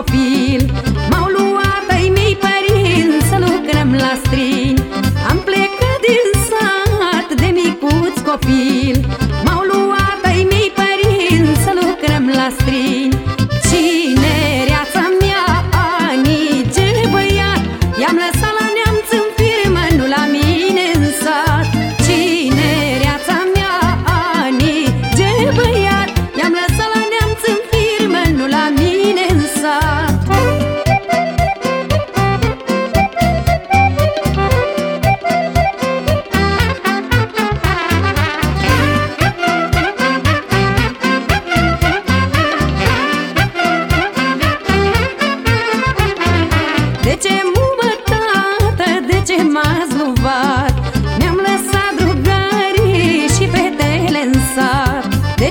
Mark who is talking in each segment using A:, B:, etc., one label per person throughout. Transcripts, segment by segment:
A: copil. M-au luat ai mei părinți să lucrăm la strin Am plecat din sat de micuț copil. M-au luat ai mei părinți să lucrăm la strin Cinereața mea, anii, ce băiat? I-am lăsat la neamț în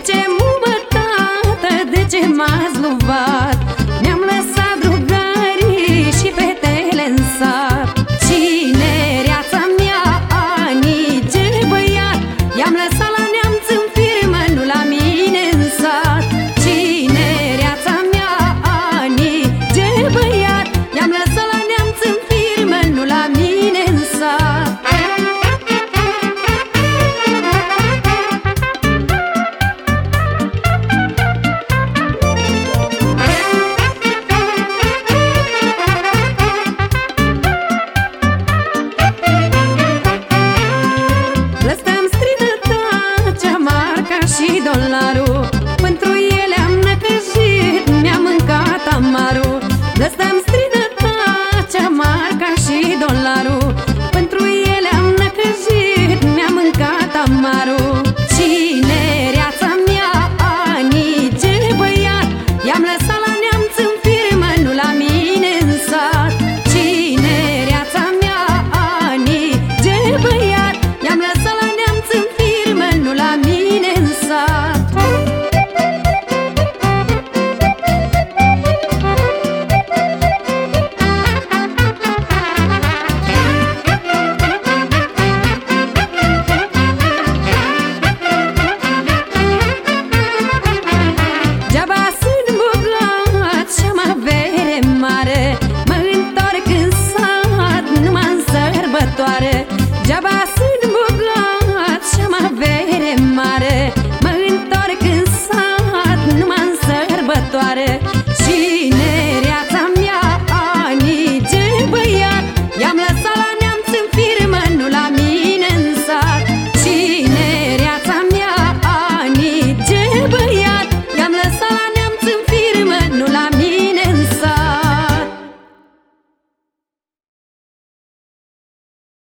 A: ce mumă, tată, de ce m-ați luat?